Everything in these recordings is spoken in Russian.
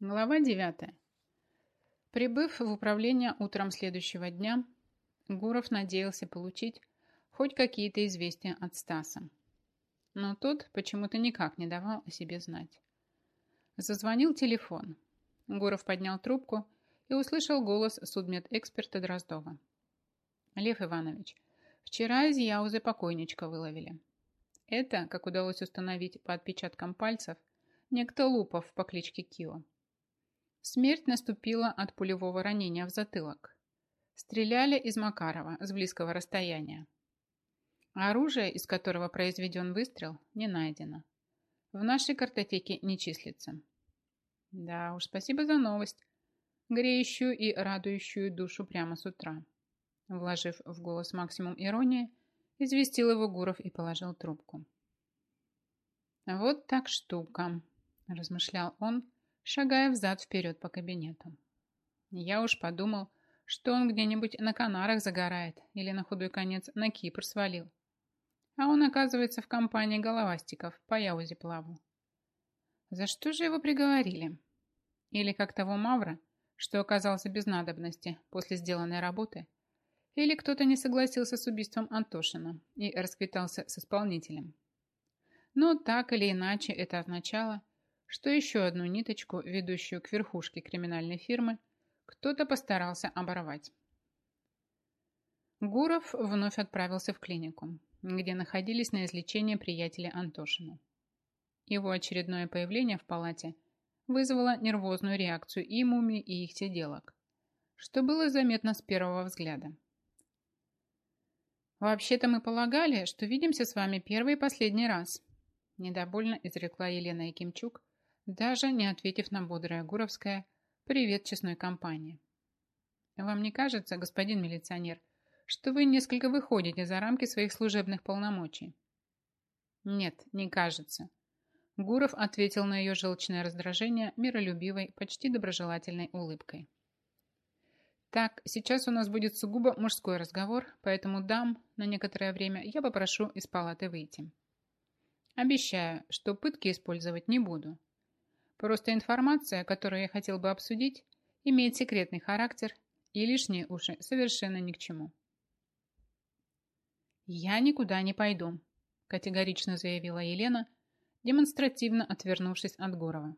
Глава 9. Прибыв в управление утром следующего дня, Гуров надеялся получить хоть какие-то известия от Стаса. Но тот почему-то никак не давал о себе знать. Зазвонил телефон. Гуров поднял трубку и услышал голос судмедэксперта Дроздова. «Лев Иванович, вчера из Яузы покойничка выловили. Это, как удалось установить по отпечаткам пальцев, некто Лупов по кличке Кио. Смерть наступила от пулевого ранения в затылок. Стреляли из Макарова с близкого расстояния. Оружие, из которого произведен выстрел, не найдено. В нашей картотеке не числится. Да уж, спасибо за новость, греющую и радующую душу прямо с утра. Вложив в голос максимум иронии, известил его Гуров и положил трубку. «Вот так штука», – размышлял он, шагая взад-вперед по кабинету. Я уж подумал, что он где-нибудь на Канарах загорает или на худой конец на Кипр свалил. А он, оказывается, в компании головастиков по Яузе плавал. За что же его приговорили? Или как того Мавра, что оказался без надобности после сделанной работы? Или кто-то не согласился с убийством Антошина и расквитался с исполнителем? Но так или иначе это означало, что еще одну ниточку, ведущую к верхушке криминальной фирмы, кто-то постарался оборвать. Гуров вновь отправился в клинику, где находились на излечении приятели Антошина. Его очередное появление в палате вызвало нервозную реакцию и мумий, и их сиделок, что было заметно с первого взгляда. «Вообще-то мы полагали, что видимся с вами первый и последний раз», недовольно изрекла Елена Якимчук, даже не ответив на бодрое Гуровское «Привет, честной компании». «Вам не кажется, господин милиционер, что вы несколько выходите за рамки своих служебных полномочий?» «Нет, не кажется». Гуров ответил на ее желчное раздражение миролюбивой, почти доброжелательной улыбкой. «Так, сейчас у нас будет сугубо мужской разговор, поэтому дам на некоторое время я попрошу из палаты выйти. Обещаю, что пытки использовать не буду. Просто информация, которую я хотел бы обсудить, имеет секретный характер, и лишние уши совершенно ни к чему. «Я никуда не пойду», – категорично заявила Елена, демонстративно отвернувшись от Гурова.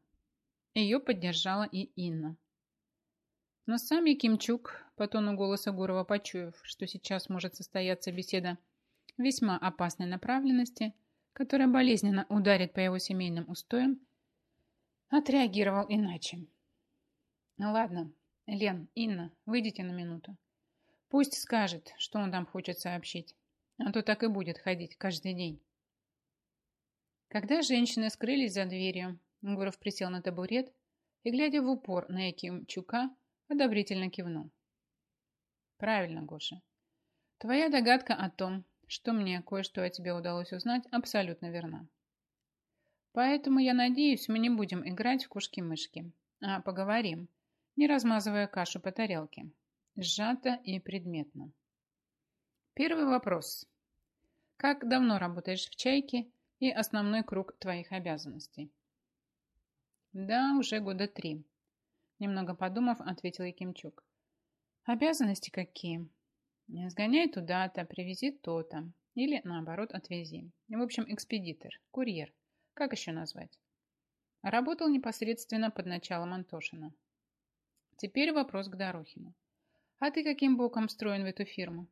Ее поддержала и Инна. Но сам Якимчук, по тону голоса Гурова почуяв, что сейчас может состояться беседа весьма опасной направленности, которая болезненно ударит по его семейным устоям, отреагировал иначе. Ну ладно, Лен, Инна, выйдите на минуту. Пусть скажет, что он там хочет сообщить, а то так и будет ходить каждый день. Когда женщины скрылись за дверью, Гуров присел на табурет и, глядя в упор на Якимчука, одобрительно кивнул. Правильно, Гоша. Твоя догадка о том, что мне кое-что о тебе удалось узнать, абсолютно верна. Поэтому я надеюсь, мы не будем играть в кушки-мышки, а поговорим, не размазывая кашу по тарелке, сжато и предметно. Первый вопрос. Как давно работаешь в «Чайке» и основной круг твоих обязанностей? Да, уже года три. Немного подумав, ответил Якимчук. Обязанности какие? Сгоняй туда-то, привези то-то. Или, наоборот, отвези. В общем, экспедитор, курьер. Как еще назвать? Работал непосредственно под началом Антошина. Теперь вопрос к Дорохину. А ты каким боком встроен в эту фирму?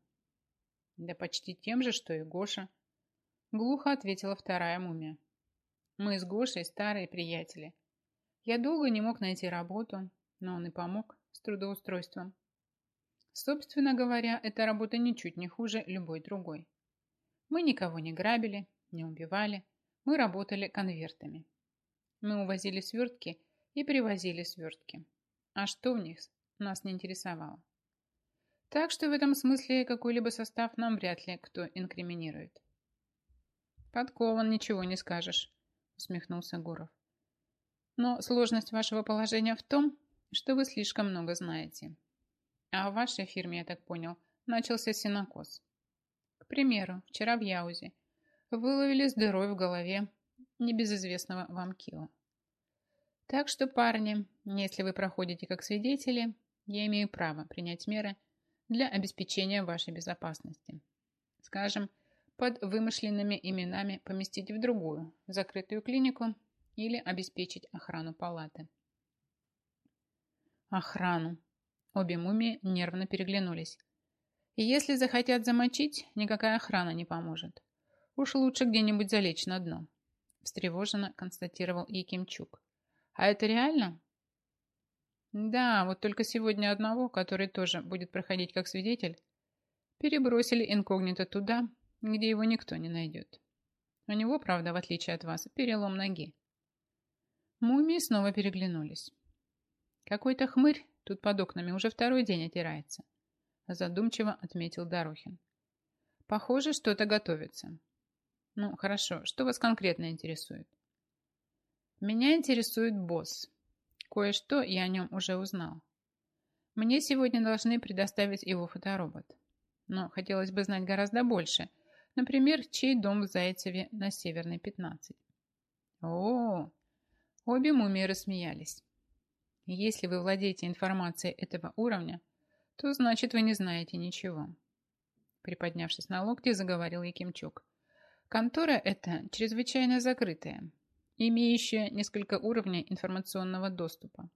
Да почти тем же, что и Гоша. Глухо ответила вторая мумия. Мы с Гошей старые приятели. Я долго не мог найти работу, но он и помог с трудоустройством. Собственно говоря, эта работа ничуть не хуже любой другой. Мы никого не грабили, не убивали, мы работали конвертами. Мы увозили свертки и привозили свертки. А что в них, нас не интересовало. Так что в этом смысле какой-либо состав нам вряд ли кто инкриминирует. Подкован, ничего не скажешь, усмехнулся Гуров. Но сложность вашего положения в том, что вы слишком много знаете. А в вашей фирме, я так понял, начался синокос. К примеру, вчера в Яузе Выловили дырой в голове небезызвестного вам Кила. Так что, парни, если вы проходите как свидетели, я имею право принять меры для обеспечения вашей безопасности. Скажем, под вымышленными именами поместить в другую, закрытую клинику или обеспечить охрану палаты. Охрану. Обе мумии нервно переглянулись. И если захотят замочить, никакая охрана не поможет. Уж лучше где-нибудь залечь на дно. Встревоженно констатировал Якимчук. А это реально? Да, вот только сегодня одного, который тоже будет проходить как свидетель, перебросили инкогнито туда, где его никто не найдет. У него, правда, в отличие от вас, перелом ноги. Мумии снова переглянулись. Какой-то хмырь тут под окнами уже второй день отирается задумчиво отметил Дорохин. Похоже, что-то готовится. Ну, хорошо, что вас конкретно интересует? Меня интересует босс. Кое-что я о нем уже узнал. Мне сегодня должны предоставить его фоторобот. Но хотелось бы знать гораздо больше. Например, чей дом в Зайцеве на Северной 15. О, обе мумии рассмеялись. Если вы владеете информацией этого уровня, то значит вы не знаете ничего. Приподнявшись на локте, заговорил Якимчук. Контора эта чрезвычайно закрытая, имеющая несколько уровней информационного доступа.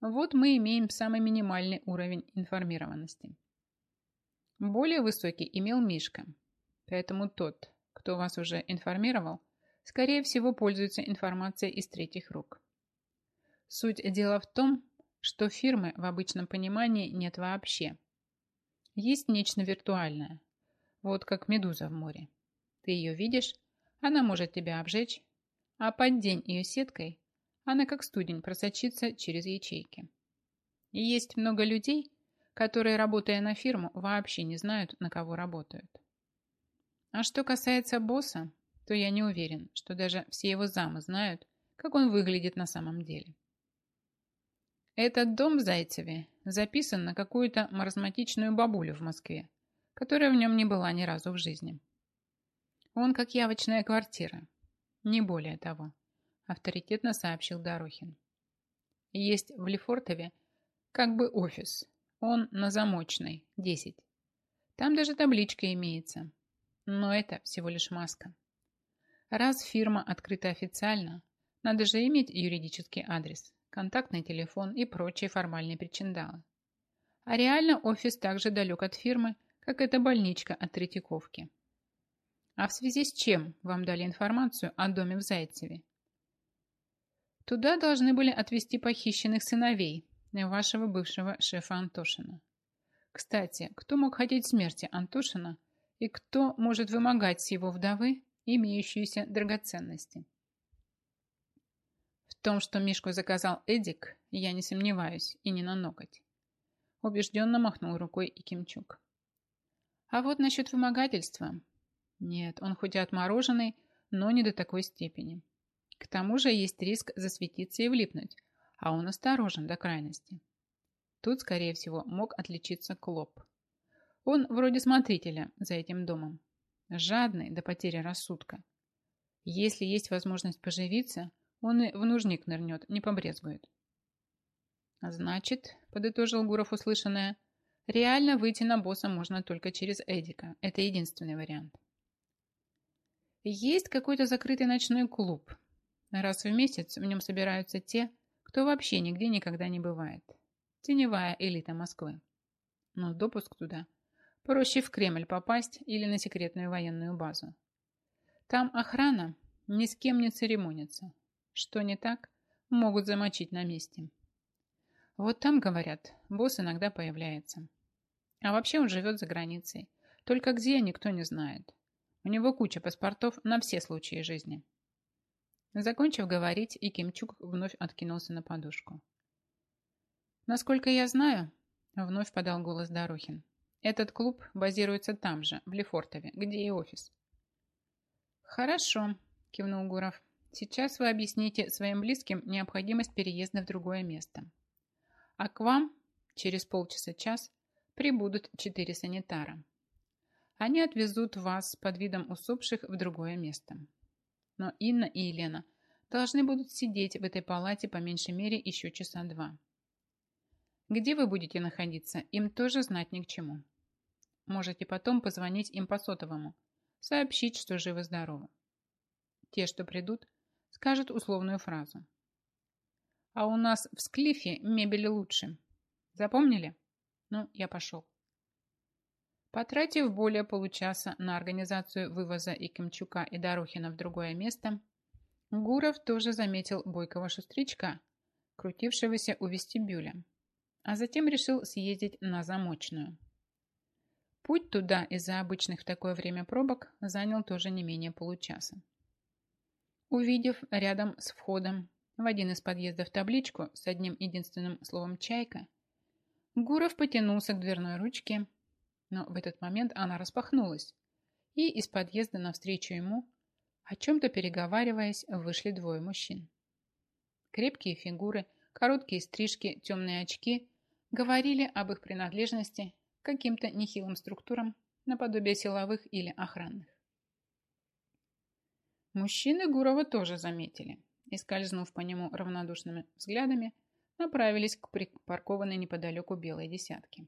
Вот мы имеем самый минимальный уровень информированности. Более высокий имел Мишка, поэтому тот, кто вас уже информировал, скорее всего пользуется информацией из третьих рук. Суть дела в том, что фирмы в обычном понимании нет вообще. Есть нечто виртуальное, вот как медуза в море. Ты ее видишь, она может тебя обжечь, а под день ее сеткой она как студень просочится через ячейки. И есть много людей, которые, работая на фирму, вообще не знают, на кого работают. А что касается босса, то я не уверен, что даже все его замы знают, как он выглядит на самом деле. Этот дом в Зайцеве записан на какую-то маразматичную бабулю в Москве, которая в нем не была ни разу в жизни. Он как явочная квартира, не более того, авторитетно сообщил Дорохин. Есть в Лефортове как бы офис, он на Замочной, 10. Там даже табличка имеется, но это всего лишь маска. Раз фирма открыта официально, надо же иметь юридический адрес, контактный телефон и прочие формальные причиндалы. А реально офис так же далек от фирмы, как эта больничка от Третьяковки. А в связи с чем вам дали информацию о доме в Зайцеве? Туда должны были отвезти похищенных сыновей вашего бывшего шефа Антошина. Кстати, кто мог хотеть смерти Антошина и кто может вымогать с его вдовы имеющиеся драгоценности? том, что Мишку заказал Эдик, я не сомневаюсь, и не на ноготь. Убежденно махнул рукой и Кимчук. А вот насчет вымогательства. Нет, он хоть и отмороженный, но не до такой степени. К тому же есть риск засветиться и влипнуть, а он осторожен до крайности. Тут, скорее всего, мог отличиться Клоп. Он вроде смотрителя за этим домом. Жадный до потери рассудка. Если есть возможность поживиться – он и в нужник нырнет, не побрезгует. Значит, подытожил Гуров услышанное, реально выйти на босса можно только через Эдика. Это единственный вариант. Есть какой-то закрытый ночной клуб. Раз в месяц в нем собираются те, кто вообще нигде никогда не бывает. Теневая элита Москвы. Но допуск туда проще в Кремль попасть или на секретную военную базу. Там охрана ни с кем не церемонится. Что не так, могут замочить на месте. Вот там, говорят, босс иногда появляется. А вообще он живет за границей. Только где, никто не знает. У него куча паспортов на все случаи жизни. Закончив говорить, и Кимчук вновь откинулся на подушку. «Насколько я знаю», — вновь подал голос Дорохин, «этот клуб базируется там же, в Лефортове, где и офис». «Хорошо», — кивнул Гуров. Сейчас вы объясните своим близким необходимость переезда в другое место. А к вам через полчаса-час прибудут четыре санитара. Они отвезут вас под видом усопших в другое место. Но Инна и Елена должны будут сидеть в этой палате по меньшей мере еще часа два. Где вы будете находиться, им тоже знать ни к чему. Можете потом позвонить им по сотовому, сообщить, что живы-здоровы. Те, что придут, скажут условную фразу. А у нас в Склифе мебели лучше. Запомнили? Ну, я пошел. Потратив более получаса на организацию вывоза и Кимчука и Дорохина в другое место, Гуров тоже заметил бойкого шустричка, крутившегося у вестибюля, а затем решил съездить на замочную. Путь туда из-за обычных в такое время пробок занял тоже не менее получаса. Увидев рядом с входом в один из подъездов табличку с одним единственным словом «чайка», Гуров потянулся к дверной ручке, но в этот момент она распахнулась, и из подъезда навстречу ему, о чем-то переговариваясь, вышли двое мужчин. Крепкие фигуры, короткие стрижки, темные очки говорили об их принадлежности к каким-то нехилым структурам наподобие силовых или охранных. Мужчины Гурова тоже заметили и, скользнув по нему равнодушными взглядами, направились к припаркованной неподалеку белой десятке.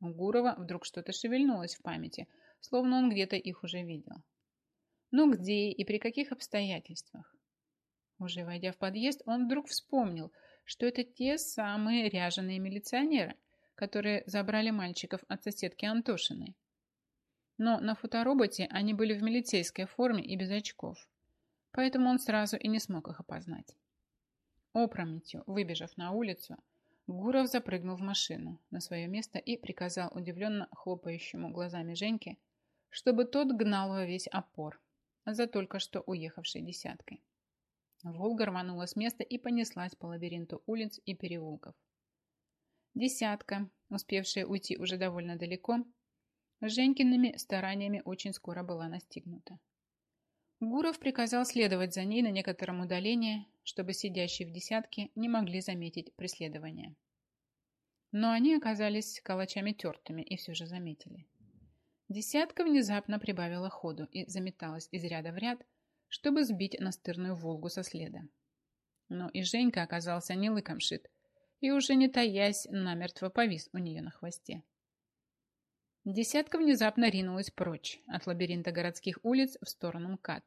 У Гурова вдруг что-то шевельнулось в памяти, словно он где-то их уже видел. Но где и при каких обстоятельствах? Уже войдя в подъезд, он вдруг вспомнил, что это те самые ряженые милиционеры, которые забрали мальчиков от соседки Антошиной. Но на фотороботе они были в милицейской форме и без очков, поэтому он сразу и не смог их опознать. Опрометью, выбежав на улицу, Гуров запрыгнул в машину на свое место и приказал удивленно хлопающему глазами Женьке, чтобы тот гнал во весь опор за только что уехавшей десяткой. Волга рванула с места и понеслась по лабиринту улиц и переулков. Десятка, успевшая уйти уже довольно далеко, Женькиными стараниями очень скоро была настигнута. Гуров приказал следовать за ней на некотором удалении, чтобы сидящие в десятке не могли заметить преследование. Но они оказались калачами тертыми и все же заметили. Десятка внезапно прибавила ходу и заметалась из ряда в ряд, чтобы сбить настырную «Волгу» со следа. Но и Женька оказался не лыком шит и уже не таясь намертво повис у нее на хвосте. Десятка внезапно ринулась прочь от лабиринта городских улиц в сторону МКАД.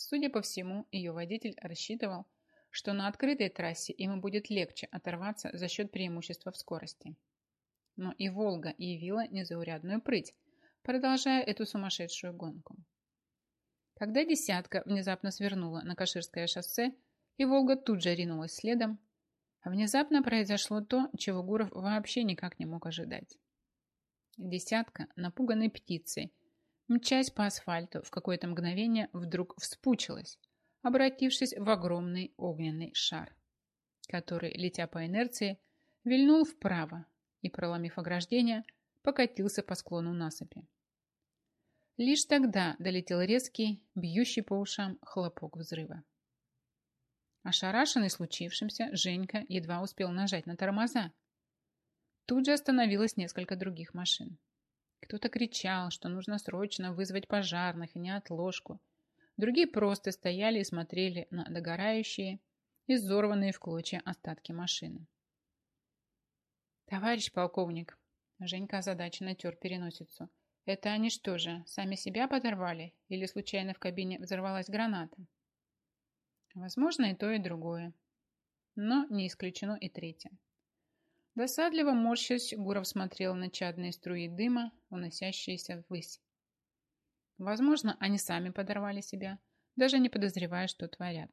Судя по всему, ее водитель рассчитывал, что на открытой трассе ему будет легче оторваться за счет преимущества в скорости. Но и «Волга» явила незаурядную прыть, продолжая эту сумасшедшую гонку. Когда «десятка» внезапно свернула на Каширское шоссе, и «Волга» тут же ринулась следом, внезапно произошло то, чего Гуров вообще никак не мог ожидать. Десятка, напуганной птицей, мчась по асфальту, в какое-то мгновение вдруг вспучилась, обратившись в огромный огненный шар, который, летя по инерции, вильнул вправо и, проломив ограждение, покатился по склону насыпи. Лишь тогда долетел резкий, бьющий по ушам хлопок взрыва. Ошарашенный случившимся, Женька едва успел нажать на тормоза, Тут же остановилось несколько других машин. Кто-то кричал, что нужно срочно вызвать пожарных и неотложку. Другие просто стояли и смотрели на догорающие, изорванные в клочья остатки машины. «Товарищ полковник!» Женька озадаченно тер переносицу. «Это они что же, сами себя подорвали? Или случайно в кабине взорвалась граната?» Возможно, и то, и другое. Но не исключено и третье. Досадливо морщась, Гуров смотрел на чадные струи дыма, уносящиеся ввысь. Возможно, они сами подорвали себя, даже не подозревая, что творят.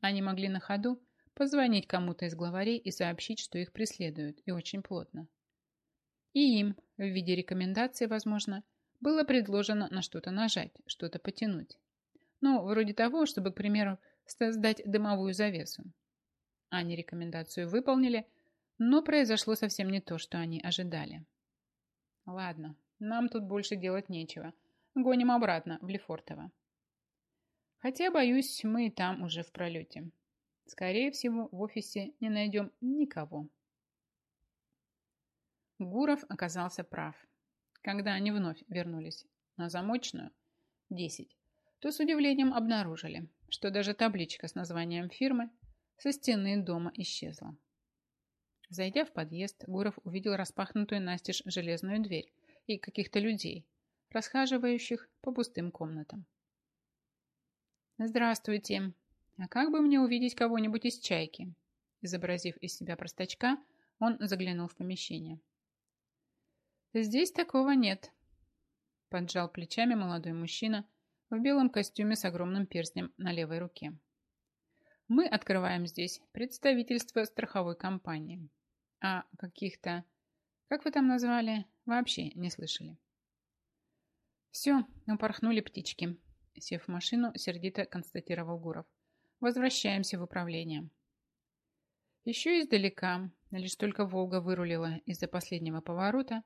Они могли на ходу позвонить кому-то из главарей и сообщить, что их преследуют, и очень плотно. И им, в виде рекомендации, возможно, было предложено на что-то нажать, что-то потянуть. Ну, вроде того, чтобы, к примеру, создать дымовую завесу. Они рекомендацию выполнили, но произошло совсем не то, что они ожидали. Ладно, нам тут больше делать нечего. Гоним обратно в Лефортово. Хотя, боюсь, мы и там уже в пролете. Скорее всего, в офисе не найдем никого. Гуров оказался прав. Когда они вновь вернулись на замочную, 10, то с удивлением обнаружили, что даже табличка с названием фирмы со стены дома исчезла. Зайдя в подъезд, Гуров увидел распахнутую настежь железную дверь и каких-то людей, расхаживающих по пустым комнатам. «Здравствуйте! А как бы мне увидеть кого-нибудь из чайки?» Изобразив из себя простачка, он заглянул в помещение. «Здесь такого нет», – поджал плечами молодой мужчина в белом костюме с огромным перстнем на левой руке. «Мы открываем здесь представительство страховой компании, а каких-то, как вы там назвали, вообще не слышали». «Все, упорхнули птички», – сев в машину, сердито констатировал Гуров. «Возвращаемся в управление». Еще издалека, лишь только «Волга» вырулила из-за последнего поворота,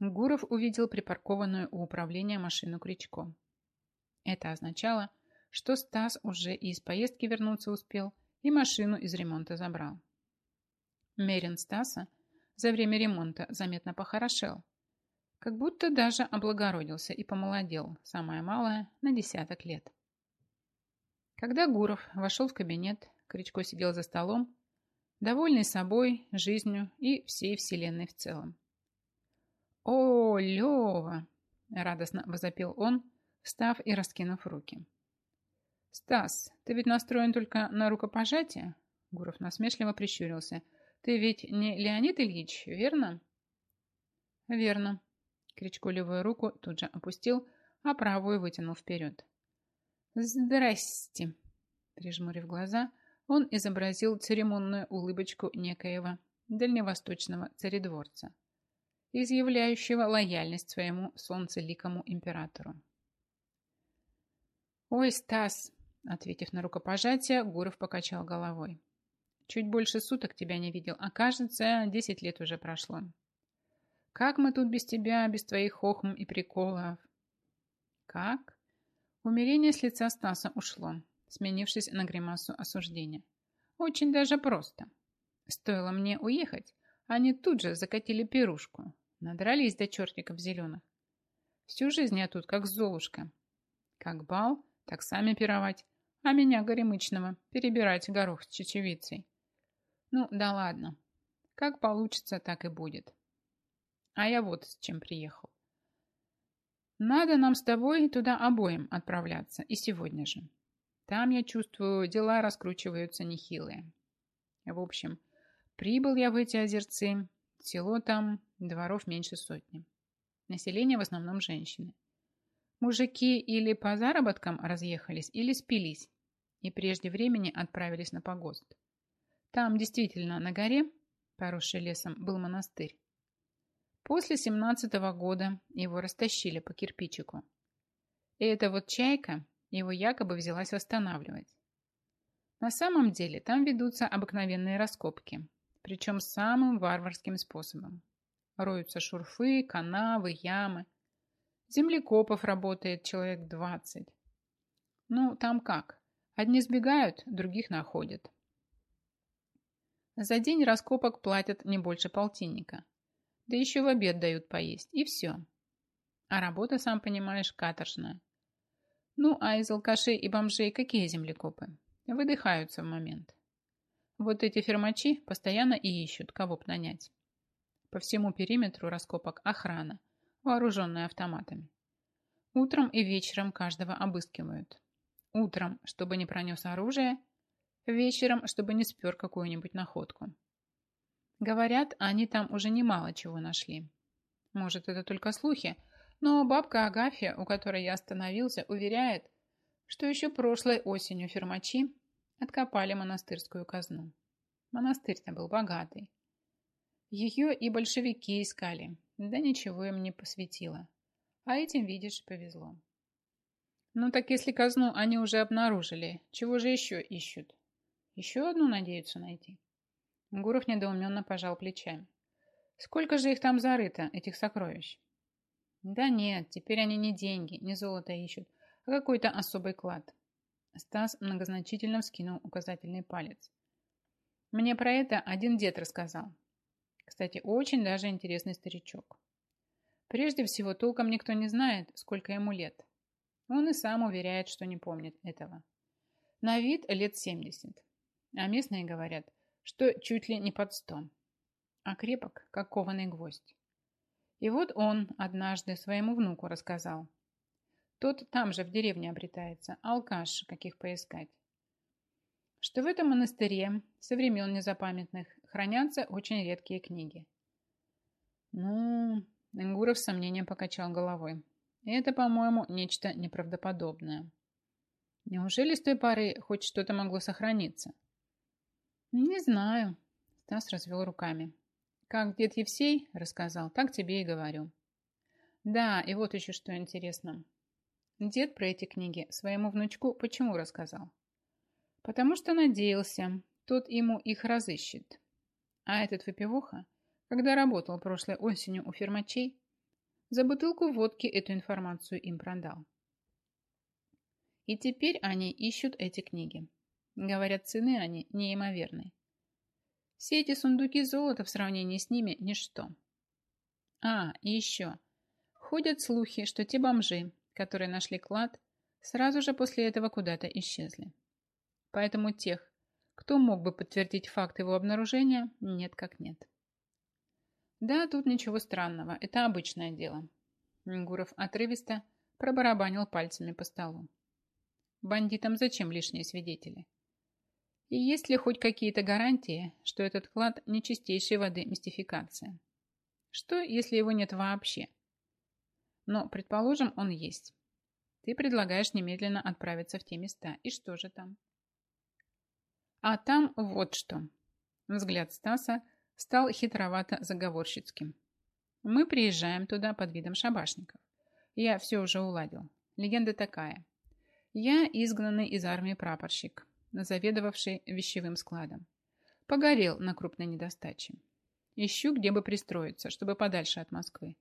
Гуров увидел припаркованную у управления машину Кричко. Это означало, что Стас уже из поездки вернуться успел, и машину из ремонта забрал. Мерин Стаса за время ремонта заметно похорошел, как будто даже облагородился и помолодел, самое малое, на десяток лет. Когда Гуров вошел в кабинет, Кричко сидел за столом довольный собой, жизнью и всей вселенной в целом. «О, Лева!» – радостно возопил он, встав и раскинув руки. «Стас, ты ведь настроен только на рукопожатие?» Гуров насмешливо прищурился. «Ты ведь не Леонид Ильич, верно?» «Верно». Кричко левую руку тут же опустил, а правую вытянул вперед. «Здрасте!» Прижмурив глаза – он изобразил церемонную улыбочку некоего дальневосточного царедворца, изъявляющего лояльность своему солнцеликому императору. «Ой, Стас!» – ответив на рукопожатие, Гуров покачал головой. «Чуть больше суток тебя не видел, а кажется, десять лет уже прошло. Как мы тут без тебя, без твоих хохм и приколов?» «Как?» Умерение с лица Стаса ушло, сменившись на гримасу осуждения. Очень даже просто. Стоило мне уехать, они тут же закатили пирушку, надрались до чертиков зеленых. Всю жизнь я тут как золушка. Как бал, так сами пировать, а меня, горемычного, перебирать горох с чечевицей. Ну, да ладно. Как получится, так и будет. А я вот с чем приехал. Надо нам с тобой туда обоим отправляться, и сегодня же. Там, я чувствую, дела раскручиваются нехилые. В общем, прибыл я в эти озерцы. Село там, дворов меньше сотни. Население в основном женщины. Мужики или по заработкам разъехались, или спились, и прежде времени отправились на погост. Там действительно на горе, поросшей лесом, был монастырь. После семнадцатого года его растащили по кирпичику. И эта вот чайка его якобы взялась восстанавливать. На самом деле там ведутся обыкновенные раскопки, причем самым варварским способом. Роются шурфы, канавы, ямы. Землекопов работает человек 20. Ну, там как? Одни сбегают, других находят. За день раскопок платят не больше полтинника. Да еще в обед дают поесть, и все. А работа, сам понимаешь, каторжная. Ну, а из алкашей и бомжей какие землекопы? Выдыхаются в момент. Вот эти фермачи постоянно и ищут, кого б нанять. По всему периметру раскопок охрана, вооруженная автоматами. Утром и вечером каждого обыскивают. Утром, чтобы не пронес оружие, вечером, чтобы не спер какую-нибудь находку. Говорят, они там уже немало чего нашли. Может, это только слухи, но бабка Агафья, у которой я остановился, уверяет, что еще прошлой осенью фермачи откопали монастырскую казну. Монастырь-то был богатый. Ее и большевики искали, да ничего им не посветило. А этим, видишь, повезло. Ну так если казну они уже обнаружили, чего же еще ищут? Еще одну надеются найти? Гуров недоуменно пожал плечами. Сколько же их там зарыто, этих сокровищ? Да нет, теперь они не деньги, не золото ищут, а какой-то особый клад. Стас многозначительно вскинул указательный палец. Мне про это один дед рассказал. Кстати, очень даже интересный старичок. Прежде всего, толком никто не знает, сколько ему лет. Он и сам уверяет, что не помнит этого. На вид лет 70. А местные говорят, что чуть ли не под сто. А крепок, как кованый гвоздь. И вот он однажды своему внуку рассказал. Тот там же в деревне обретается, алкаш, каких поискать. Что в этом монастыре со времен незапамятных хранятся очень редкие книги. Ну, Ингуров с сомнением покачал головой. Это, по-моему, нечто неправдоподобное. Неужели с той поры хоть что-то могло сохраниться? Не знаю. Стас развел руками. Как дед Евсей рассказал, так тебе и говорю. Да, и вот еще что интересно. Дед про эти книги своему внучку почему рассказал? Потому что надеялся, тот ему их разыщет. А этот выпивоха, когда работал прошлой осенью у фермачей, за бутылку водки эту информацию им продал. И теперь они ищут эти книги. Говорят, цены они неимоверные. Все эти сундуки золота в сравнении с ними – ничто. А, и еще. Ходят слухи, что те бомжи, которые нашли клад, сразу же после этого куда-то исчезли. Поэтому тех, кто мог бы подтвердить факт его обнаружения, нет как нет. Да, тут ничего странного, это обычное дело. Гуров отрывисто пробарабанил пальцами по столу. Бандитам зачем лишние свидетели? И есть ли хоть какие-то гарантии, что этот клад не чистейшей воды мистификация? Что, если его нет вообще? Но, предположим, он есть. Ты предлагаешь немедленно отправиться в те места. И что же там? А там вот что. Взгляд Стаса стал хитровато-заговорщицким. Мы приезжаем туда под видом шабашников. Я все уже уладил. Легенда такая. Я изгнанный из армии прапорщик, заведовавший вещевым складом. Погорел на крупной недостаче. Ищу, где бы пристроиться, чтобы подальше от Москвы.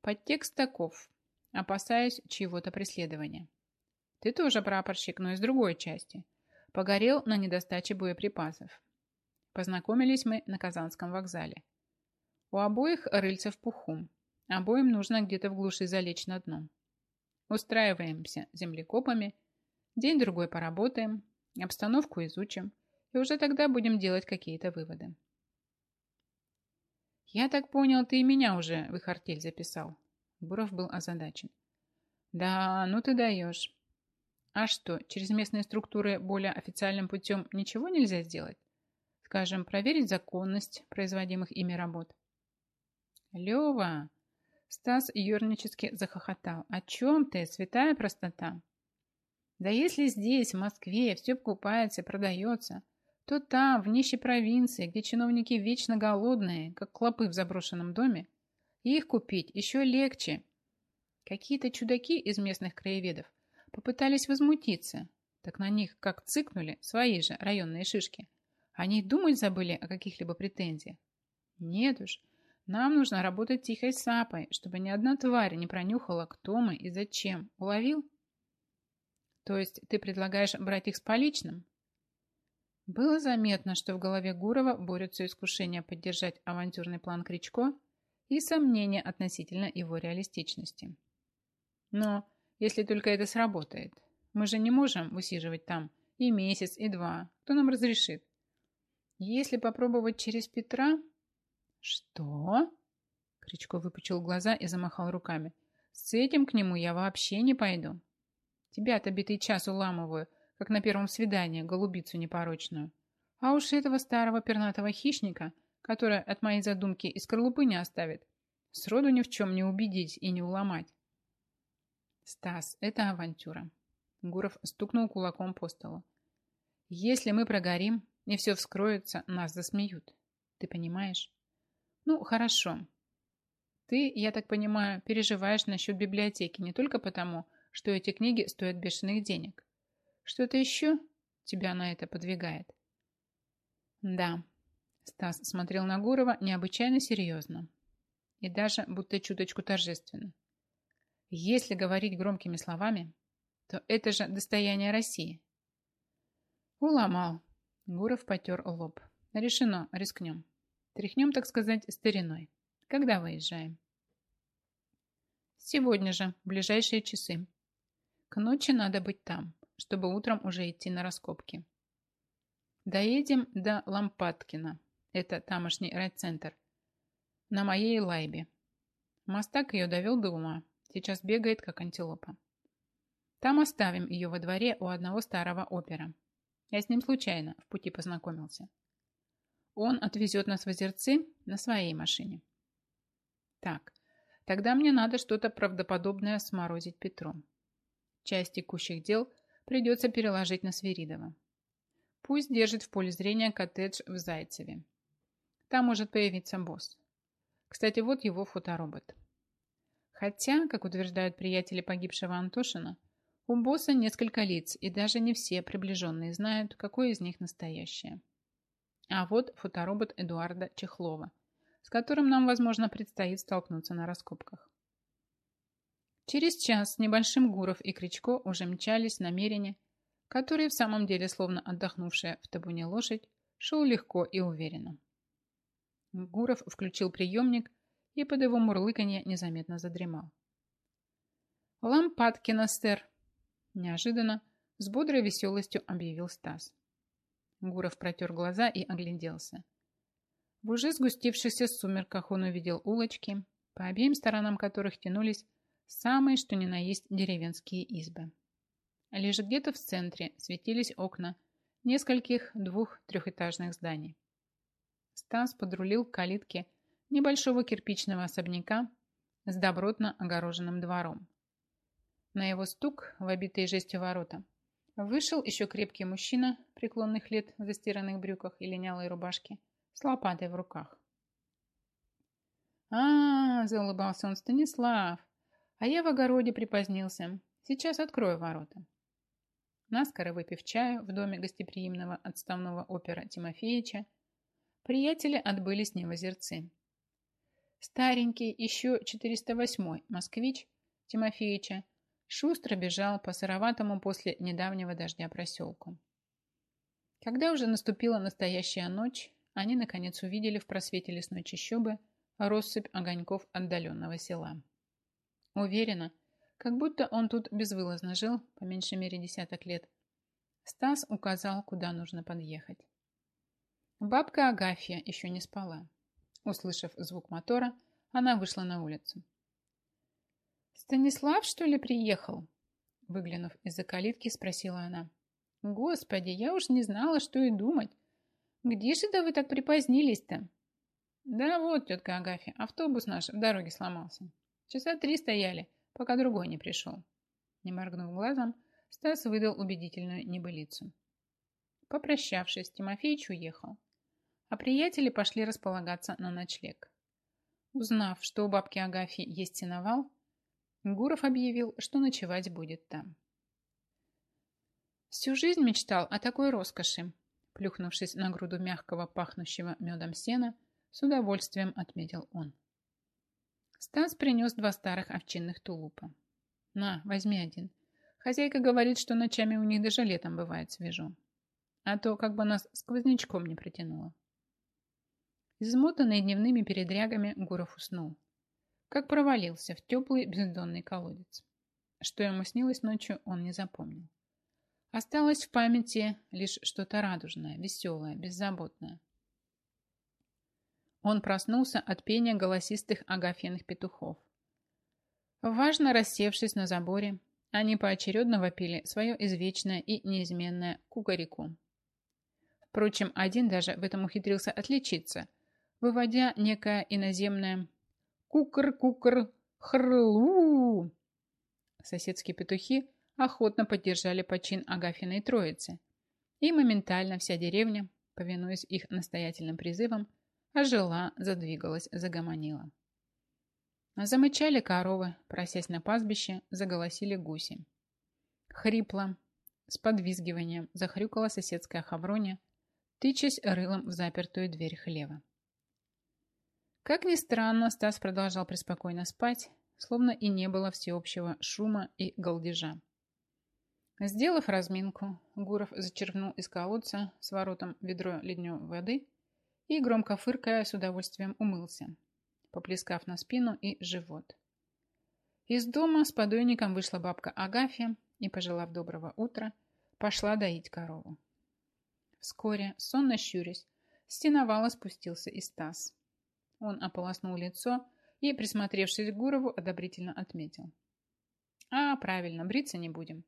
Подтекст таков. Опасаюсь чьего-то преследования. Ты тоже прапорщик, но из другой части. Погорел на недостаче боеприпасов. Познакомились мы на Казанском вокзале. У обоих рыльца в пуху. Обоим нужно где-то в глуши залечь на дно. Устраиваемся землекопами, день-другой поработаем, обстановку изучим, и уже тогда будем делать какие-то выводы. Я так понял, ты и меня уже в их артель записал. Буров был озадачен. Да, ну ты даешь. А что, через местные структуры более официальным путем ничего нельзя сделать? Скажем, проверить законность производимых ими работ? Лева, Стас юрнически захохотал. «О чем ты, святая простота?» «Да если здесь, в Москве, все покупается и продается, то там, в нищей провинции, где чиновники вечно голодные, как клопы в заброшенном доме, их купить еще легче». Какие-то чудаки из местных краеведов попытались возмутиться, так на них как цыкнули свои же районные шишки. Они думать забыли о каких-либо претензиях. Нет уж, нам нужно работать тихой сапой, чтобы ни одна тварь не пронюхала, кто мы и зачем. Уловил? То есть ты предлагаешь брать их с поличным? Было заметно, что в голове Гурова борются искушения поддержать авантюрный план Кричко и сомнения относительно его реалистичности. Но если только это сработает, мы же не можем высиживать там и месяц, и два. Кто нам разрешит? Если попробовать через Петра, «Что?» Кричко выпучил глаза и замахал руками. «С этим к нему я вообще не пойду. Тебя-то битый час уламываю, как на первом свидании, голубицу непорочную. А уж этого старого пернатого хищника, который от моей задумки и скорлупы не оставит, сроду ни в чем не убедить и не уломать». «Стас, это авантюра». Гуров стукнул кулаком по столу. «Если мы прогорим, и все вскроется, нас засмеют. Ты понимаешь?» Ну, хорошо. Ты, я так понимаю, переживаешь насчет библиотеки не только потому, что эти книги стоят бешеных денег. Что-то еще тебя на это подвигает? Да. Стас смотрел на Гурова необычайно серьезно. И даже будто чуточку торжественно. Если говорить громкими словами, то это же достояние России. Уломал. Гуров потер лоб. Решено, рискнем. Тряхнем, так сказать, стариной. Когда выезжаем? Сегодня же, в ближайшие часы. К ночи надо быть там, чтобы утром уже идти на раскопки. Доедем до Лампаткина, это тамошний райцентр, на моей лайбе. Мастак ее довел до ума, сейчас бегает, как антилопа. Там оставим ее во дворе у одного старого опера. Я с ним случайно в пути познакомился. Он отвезет нас в озерцы на своей машине. Так, тогда мне надо что-то правдоподобное сморозить Петру. Часть текущих дел придется переложить на Свиридова. Пусть держит в поле зрения коттедж в Зайцеве. Там может появиться босс. Кстати, вот его фоторобот. Хотя, как утверждают приятели погибшего Антошина, у босса несколько лиц, и даже не все приближенные знают, какое из них настоящее. А вот фоторобот Эдуарда Чехлова, с которым нам, возможно, предстоит столкнуться на раскопках. Через час с небольшим Гуров и Кричко уже мчались намерения, который, в самом деле, словно отдохнувшая в табуне лошадь, шел легко и уверенно. Гуров включил приемник и под его мурлыканье незаметно задремал. «Лампадкина, сэр!» Неожиданно, с бодрой веселостью объявил Стас. Гуров протер глаза и огляделся. В уже сгустившихся сумерках он увидел улочки, по обеим сторонам которых тянулись самые что ни на есть деревенские избы. Лишь где-то в центре светились окна нескольких двух-трехэтажных зданий. Стас подрулил к калитке небольшого кирпичного особняка с добротно огороженным двором. На его стук в обитые жестью ворота вышел еще крепкий мужчина преклонных лет в застиранных брюках и линялой рубашке с лопатой в руках. а, -а, -а заулыбался он, Станислав, а я в огороде припозднился. Сейчас открою ворота. Наскоро выпив чаю в доме гостеприимного отставного опера Тимофеевича, приятели отбыли с ним озерцы. Старенький, еще 408-й москвич Тимофеевича шустро бежал по сыроватому после недавнего дождя проселку. Когда уже наступила настоящая ночь, они наконец увидели в просвете лесной чащобы россыпь огоньков отдаленного села. Уверенно, как будто он тут безвылазно жил, по меньшей мере десяток лет, Стас указал, куда нужно подъехать. Бабка Агафья еще не спала. Услышав звук мотора, она вышла на улицу. «Станислав, что ли, приехал?» Выглянув из-за калитки, спросила она. «Господи, я уж не знала, что и думать. Где же да вы так припозднились-то?» «Да вот, тетка Агафья, автобус наш в дороге сломался. Часа три стояли, пока другой не пришел». Не моргнув глазом, Стас выдал убедительную небылицу. Попрощавшись, Тимофеич уехал, а приятели пошли располагаться на ночлег. Узнав, что у бабки Агафьи есть сеновал, Гуров объявил, что ночевать будет там. Всю жизнь мечтал о такой роскоши. Плюхнувшись на груду мягкого, пахнущего медом сена, с удовольствием отметил он. Стас принес два старых овчинных тулупа. «На, возьми один. Хозяйка говорит, что ночами у них даже летом бывает свежо. А то как бы нас сквознячком не притянуло». Измотанный дневными передрягами, Гуров уснул как провалился в теплый бездонный колодец. Что ему снилось ночью, он не запомнил. Осталось в памяти лишь что-то радужное, веселое, беззаботное. Он проснулся от пения голосистых агафьяных петухов. Важно рассевшись на заборе, они поочередно вопили свое извечное и неизменное кукареку. Впрочем, один даже в этом ухитрился отличиться, выводя некое иноземное Кукр-кукр, хрлу. Соседские петухи охотно поддержали почин Агафиной Троицы. И моментально вся деревня, повинуясь их настоятельным призывам, ожила, задвигалась, загомонила. Замычали коровы, просясь на пастбище, заголосили гуси. Хрипло, с подвизгиванием захрюкала соседская хавроня, тычась рылом в запертую дверь хлева. Как ни странно, Стас продолжал преспокойно спать, словно и не было всеобщего шума и галдежа. Сделав разминку, Гуров зачерпнул из колодца с воротом ведро ледневой воды и, громко фыркая, с удовольствием умылся, поплескав на спину и живот. Из дома с подойником вышла бабка Агафья и, пожелав доброго утра, пошла доить корову. Вскоре, сонно щурясь, с сеновала спустился и Стас. Он ополоснул лицо и, присмотревшись к Гурову, одобрительно отметил. «А, правильно, бриться не будем.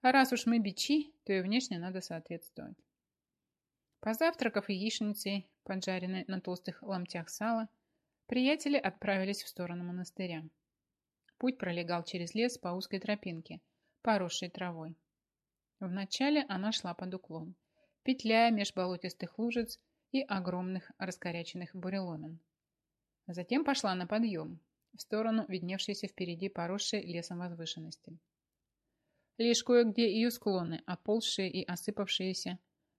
А раз уж мы бичи, то и внешне надо соответствовать». Позавтракав яичницей, поджаренной на толстых ломтях сала, приятели отправились в сторону монастыря. Путь пролегал через лес по узкой тропинке, поросшей травой. Вначале она шла под уклон, петляя меж болотистых лужиц и огромных раскоряченных буреломен. Затем пошла на подъем, в сторону видневшейся впереди поросшей лесом возвышенности. Лишь кое-где ее склоны, оползшие и осыпавшиеся,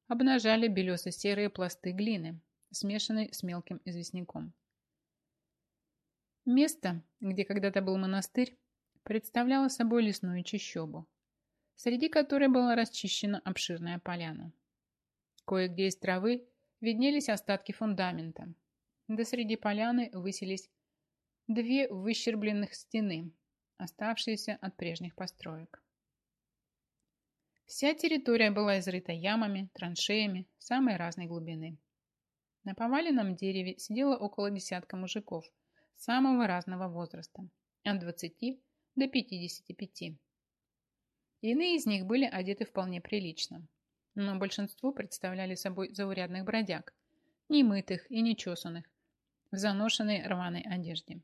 обнажали белесо-серые пласты глины, смешанной с мелким известняком. Место, где когда-то был монастырь, представляло собой лесную чащобу, среди которой была расчищена обширная поляна. Кое-где из травы виднелись остатки фундамента, да среди поляны высились две выщербленных стены, оставшиеся от прежних построек. Вся территория была изрыта ямами, траншеями самой разной глубины. На поваленном дереве сидело около десятка мужиков самого разного возраста, от 20 до 55. Иные из них были одеты вполне прилично, но большинство представляли собой заурядных бродяг, немытых и нечесанных, в заношенной рваной одежде.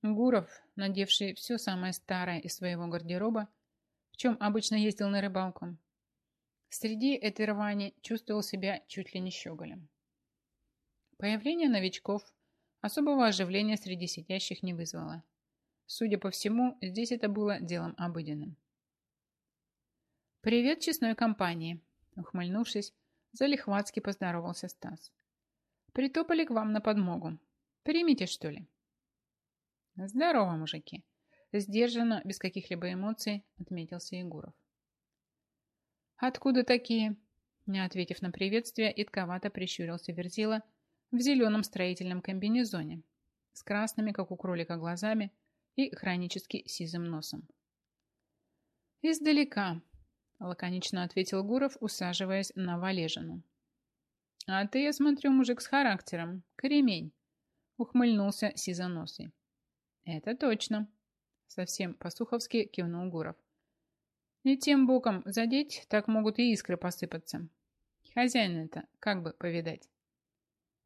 Гуров, надевший все самое старое из своего гардероба, чем обычно ездил на рыбалку. Среди этой рвани чувствовал себя чуть ли не щеголем. Появление новичков особого оживления среди сидящих не вызвало. Судя по всему, здесь это было делом обыденным. «Привет честной компании!» Ухмыльнувшись, залихватски поздоровался Стас. «Притопали к вам на подмогу. Примите, что ли?» «Здорово, мужики!» Сдержанно, без каких-либо эмоций, отметился Егоров. «Откуда такие?» Не ответив на приветствие, Итковато прищурился Верзила в зеленом строительном комбинезоне с красными, как у кролика, глазами и хронически сизым носом. «Издалека», — лаконично ответил Гуров, усаживаясь на валежину. «А ты, я смотрю, мужик с характером. Кремень», — ухмыльнулся сизоносый. «Это точно», Совсем по-суховски кивнул Гуров. И тем боком задеть, так могут и искры посыпаться. Хозяин это, как бы повидать.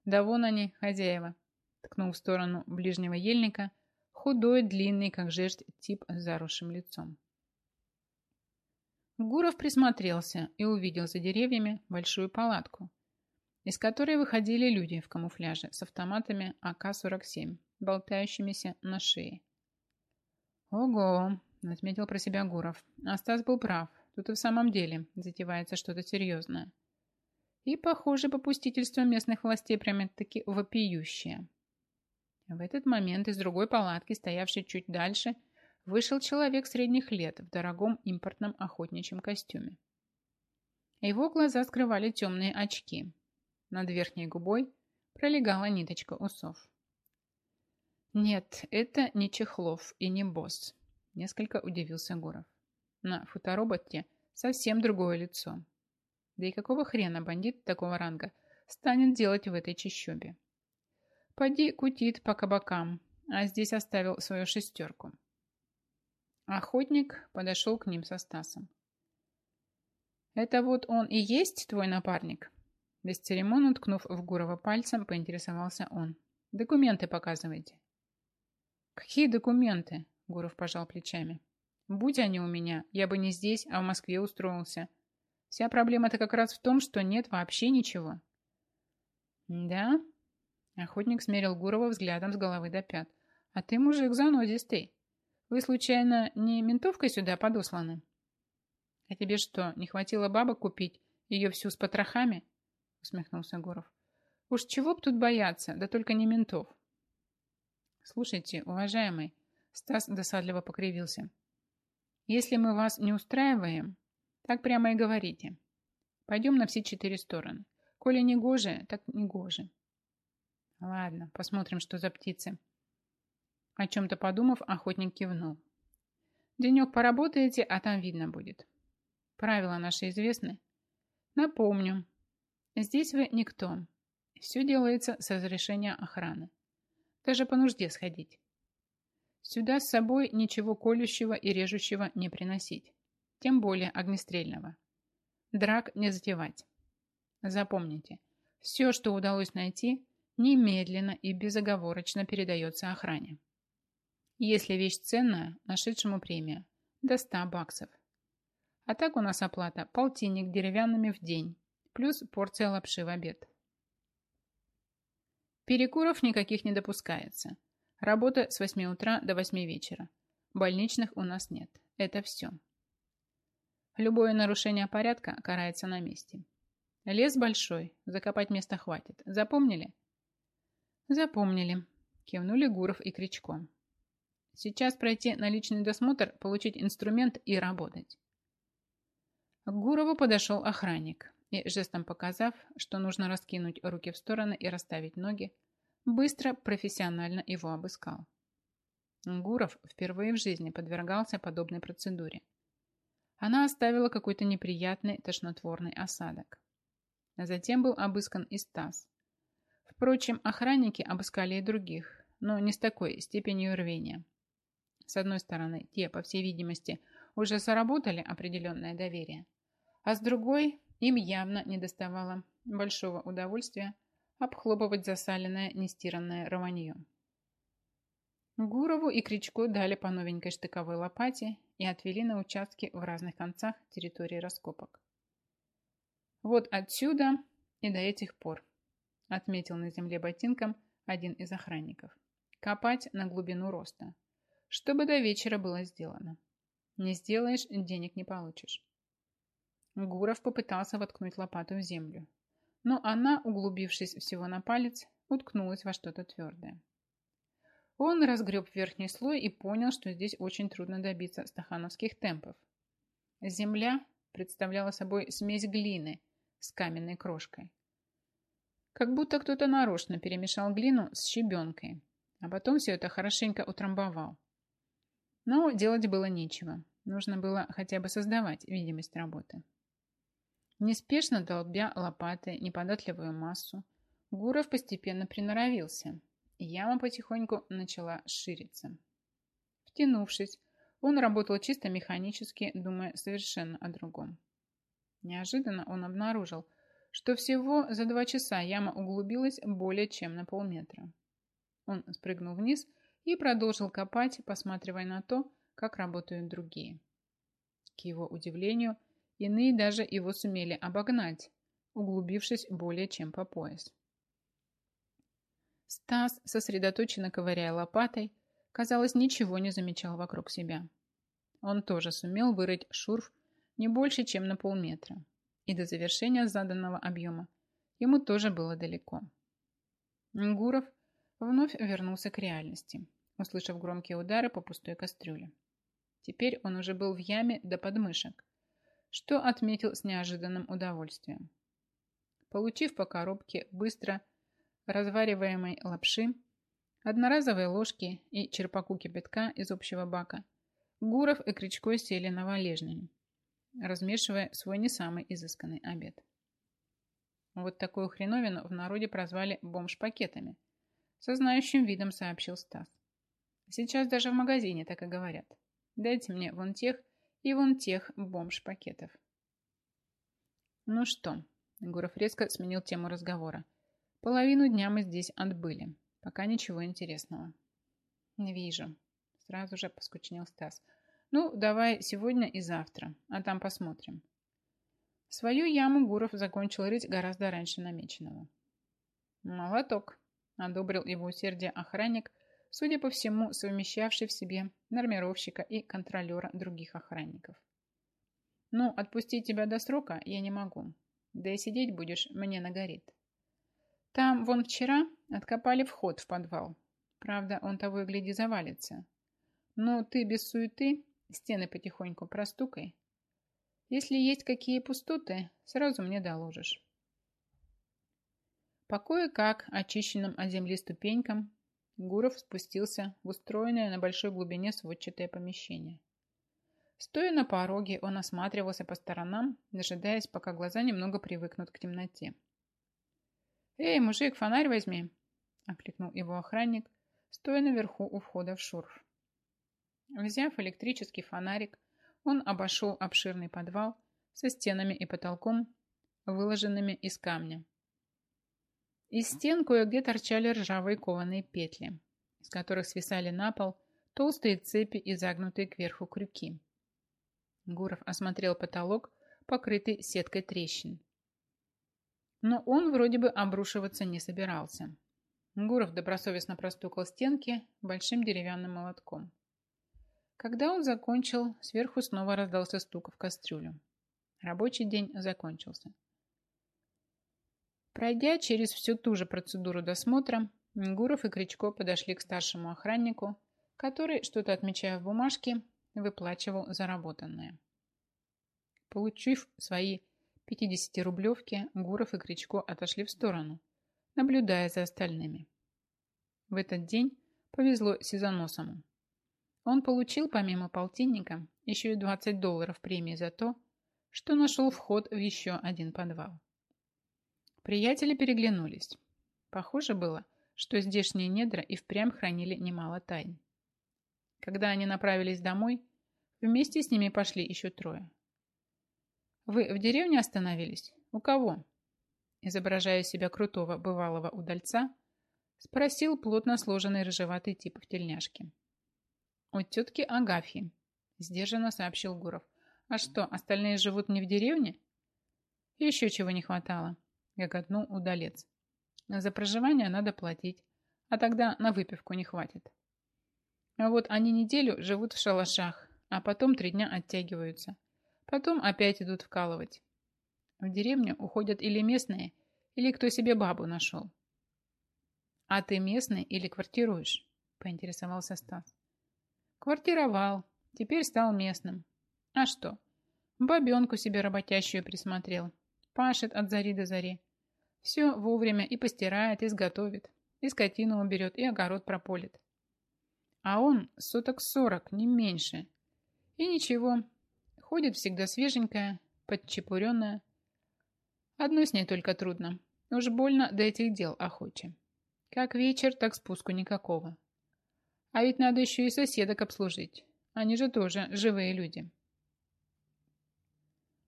Да вон они, хозяева, ткнул в сторону ближнего ельника, худой, длинный, как жесть, тип с заросшим лицом. Гуров присмотрелся и увидел за деревьями большую палатку, из которой выходили люди в камуфляже с автоматами АК-47, болтающимися на шее. «Ого!» – отметил про себя Гуров. А Стас был прав. Тут и в самом деле затевается что-то серьезное. И, похоже, попустительство местных властей прямо-таки вопиющее. В этот момент из другой палатки, стоявшей чуть дальше, вышел человек средних лет в дорогом импортном охотничьем костюме. Его глаза скрывали темные очки. Над верхней губой пролегала ниточка усов. Нет, это не Чехлов и не босс. Несколько удивился Гуров. На фотороботе совсем другое лицо. Да и какого хрена бандит такого ранга станет делать в этой чащобе? Поди кутит по кабакам, а здесь оставил свою шестерку. Охотник подошел к ним со Стасом. «Это вот он и есть твой напарник?» Без ткнув в Гурова пальцем, поинтересовался он. «Документы показывайте». «Какие документы?» – Гуров пожал плечами. «Будь они у меня, я бы не здесь, а в Москве устроился. Вся проблема-то как раз в том, что нет вообще ничего». «Да?» – охотник смерил Гурова взглядом с головы до пят. «А ты мужик занозистый. Вы, случайно, не ментовкой сюда подосланы?» «А тебе что, не хватило бабок купить? Ее всю с потрохами?» – усмехнулся Гуров. «Уж чего б тут бояться, да только не ментов. Слушайте, уважаемый, Стас досадливо покривился. Если мы вас не устраиваем, так прямо и говорите. Пойдем на все четыре стороны. Коли не гоже, так не гоже. Ладно, посмотрим, что за птицы. О чем-то подумав, охотник кивнул. Денек поработаете, а там видно будет. Правила наши известны. Напомню, здесь вы никто. Все делается с разрешения охраны. Даже по нужде сходить. Сюда с собой ничего колющего и режущего не приносить. Тем более огнестрельного. Драк не затевать. Запомните, все, что удалось найти, немедленно и безоговорочно передается охране. Если вещь ценная, нашедшему премия до 100 баксов. А так у нас оплата полтинник деревянными в день, плюс порция лапши в обед. Перекуров никаких не допускается. Работа с 8 утра до 8 вечера. Больничных у нас нет. Это все. Любое нарушение порядка карается на месте. Лес большой, закопать места хватит. Запомнили? Запомнили. Кивнули Гуров и Кричко. Сейчас пройти наличный досмотр, получить инструмент и работать. К Гурову подошел охранник и, жестом показав, что нужно раскинуть руки в стороны и расставить ноги, быстро, профессионально его обыскал. Гуров впервые в жизни подвергался подобной процедуре. Она оставила какой-то неприятный тошнотворный осадок. Затем был обыскан и Стас. Впрочем, охранники обыскали и других, но не с такой степенью рвения. С одной стороны, те, по всей видимости, уже заработали определенное доверие, а с другой, им явно не доставало большого удовольствия обхлопывать засаленное, нестиранное рванье. Гурову и Кричко дали по новенькой штыковой лопате и отвели на участки в разных концах территории раскопок. Вот отсюда и до этих пор, отметил на земле ботинком один из охранников. Копать на глубину роста, чтобы до вечера было сделано. Не сделаешь, денег не получишь. Гуров попытался воткнуть лопату в землю, но она, углубившись всего на палец, уткнулась во что-то твердое. Он разгреб верхний слой и понял, что здесь очень трудно добиться стахановских темпов. Земля представляла собой смесь глины с каменной крошкой. Как будто кто-то нарочно перемешал глину с щебенкой, а потом все это хорошенько утрамбовал. Но делать было нечего. Нужно было хотя бы создавать видимость работы. Неспешно долбя лопатой неподатливую массу, Гуров постепенно приноровился, и яма потихоньку начала шириться. Втянувшись, он работал чисто механически, думая совершенно о другом. Неожиданно он обнаружил, что всего за два часа яма углубилась более чем на полметра. Он спрыгнул вниз и продолжил копать, посматривая на то, как работают другие. К его удивлению, Иные даже его сумели обогнать, углубившись более чем по пояс. Стас, сосредоточенно ковыряя лопатой, казалось, ничего не замечал вокруг себя. Он тоже сумел вырыть шурф не больше, чем на полметра, и до завершения заданного объема ему тоже было далеко. Гуров вновь вернулся к реальности, услышав громкие удары по пустой кастрюле. Теперь он уже был в яме до подмышек, что отметил с неожиданным удовольствием. Получив по коробке быстро развариваемой лапши, одноразовые ложки и черпаку кипятка из общего бака, Гуров и Кричко сели на валежную, размешивая свой не самый изысканный обед. Вот такую хреновину в народе прозвали бомж-пакетами, со знающим видом сообщил Стас. Сейчас даже в магазине так и говорят. Дайте мне вон тех и вон тех бомж-пакетов. Ну что, Гуров резко сменил тему разговора. Половину дня мы здесь отбыли. Пока ничего интересного. Вижу. Сразу же поскучнел Стас. Ну, давай сегодня и завтра, а там посмотрим. Свою яму Гуров закончил рыть гораздо раньше намеченного. Молоток, одобрил его усердие охранник, судя по всему, совмещавший в себе нормировщика и контролера других охранников. «Ну, отпустить тебя до срока я не могу, да и сидеть будешь мне нагорит. Там, вон вчера, откопали вход в подвал. Правда, он того и гляди завалится. Но ты без суеты стены потихоньку простукай. Если есть какие пустоты, сразу мне доложишь». По кое-как очищенным от земли ступенькам Гуров спустился в устроенное на большой глубине сводчатое помещение. Стоя на пороге, он осматривался по сторонам, дожидаясь, пока глаза немного привыкнут к темноте. «Эй, мужик, фонарь возьми!» – окликнул его охранник, стоя наверху у входа в шурф. Взяв электрический фонарик, он обошел обширный подвал со стенами и потолком, выложенными из камня. Из стен кое-где торчали ржавые кованые петли, из которых свисали на пол толстые цепи и загнутые кверху крюки. Гуров осмотрел потолок, покрытый сеткой трещин. Но он вроде бы обрушиваться не собирался. Гуров добросовестно простукал стенки большим деревянным молотком. Когда он закончил, сверху снова раздался стук в кастрюлю. Рабочий день закончился. Пройдя через всю ту же процедуру досмотра, Гуров и Кричко подошли к старшему охраннику, который, что-то отмечая в бумажке, выплачивал заработанное. Получив свои 50-рублевки, Гуров и Кричко отошли в сторону, наблюдая за остальными. В этот день повезло Сезоносому. Он получил помимо полтинника еще и 20 долларов премии за то, что нашел вход в еще один подвал. Приятели переглянулись. Похоже было, что здешние недра и впрямь хранили немало тайн. Когда они направились домой, вместе с ними пошли еще трое. «Вы в деревне остановились? У кого?» Изображая себя крутого бывалого удальца, спросил плотно сложенный рыжеватый тип в тельняшке. «У тетки Агафьи», – сдержанно сообщил Гуров. «А что, остальные живут не в деревне?» «Еще чего не хватало», – гоготнул удалец. «За проживание надо платить, а тогда на выпивку не хватит». А вот они неделю живут в шалашах, а потом три дня оттягиваются. Потом опять идут вкалывать. В деревню уходят или местные, или кто себе бабу нашел. «А ты местный или квартируешь?» – поинтересовался Стас. «Квартировал, теперь стал местным. А что? Бабенку себе работящую присмотрел. Пашет от зари до зари. Все вовремя и постирает, и сготовит, и скотину уберет, и огород прополит. А он соток сорок, не меньше. И ничего, ходит всегда свеженькая, подчепуренная. Одно с ней только трудно. Уж больно до этих дел охоче. Как вечер, так спуску никакого. А ведь надо еще и соседок обслужить. Они же тоже живые люди.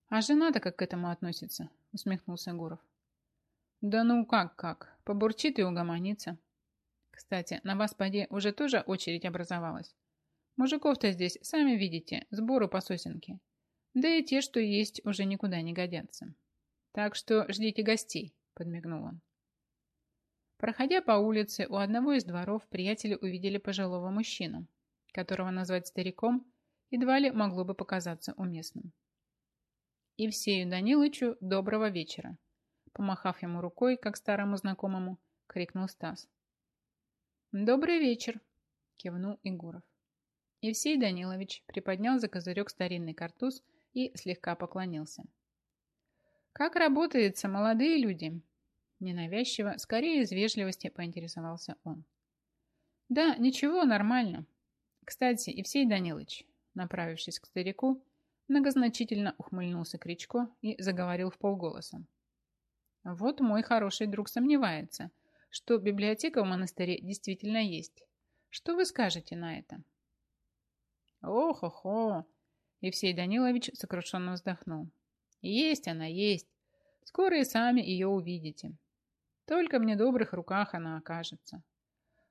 А жена-то как к этому относится? Усмехнулся Гуров. Да ну как-как, побурчит и угомонится. Кстати, на вас, поди, уже тоже очередь образовалась. Мужиков-то здесь, сами видите, сбору по сосенке. Да и те, что есть, уже никуда не годятся. Так что ждите гостей, подмигнул он. Проходя по улице, у одного из дворов приятели увидели пожилого мужчину, которого назвать стариком едва ли могло бы показаться уместным. Евсею Данилычу доброго вечера. Помахав ему рукой, как старому знакомому, крикнул Стас. «Добрый вечер!» – кивнул Игуров. Евсей Данилович приподнял за козырек старинный картуз и слегка поклонился. «Как работается, молодые люди?» Ненавязчиво, скорее из вежливости, поинтересовался он. «Да, ничего, нормально. Кстати, Евсей Данилович, направившись к старику, многозначительно ухмыльнулся Кричко и заговорил в полголоса. «Вот мой хороший друг сомневается – что библиотека в монастыре действительно есть. Что вы скажете на это? Ох-охо! Евсей Данилович сокрушенно вздохнул. Есть она, есть. Скоро и сами ее увидите. Только в недобрых руках она окажется.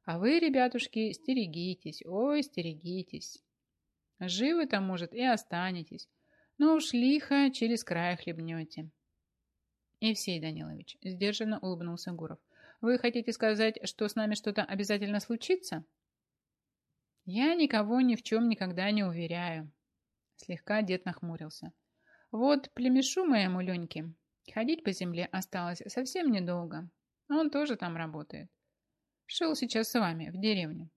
А вы, ребятушки, стерегитесь, ой, стерегитесь. Живы-то, может, и останетесь, но уж лихо через край хлебнете. Евсей Данилович, сдержанно улыбнулся Гуров. Вы хотите сказать, что с нами что-то обязательно случится? Я никого ни в чем никогда не уверяю. Слегка дед нахмурился. Вот племешу моему Леньке ходить по земле осталось совсем недолго. Он тоже там работает. Шел сейчас с вами в деревню.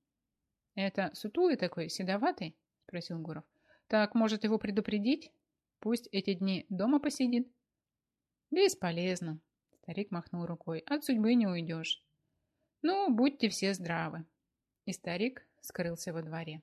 Это сутулый такой, седоватый? Спросил Гуров. Так, может, его предупредить? Пусть эти дни дома посидит. Бесполезно. Старик махнул рукой. От судьбы не уйдешь. Ну, будьте все здравы. И старик скрылся во дворе.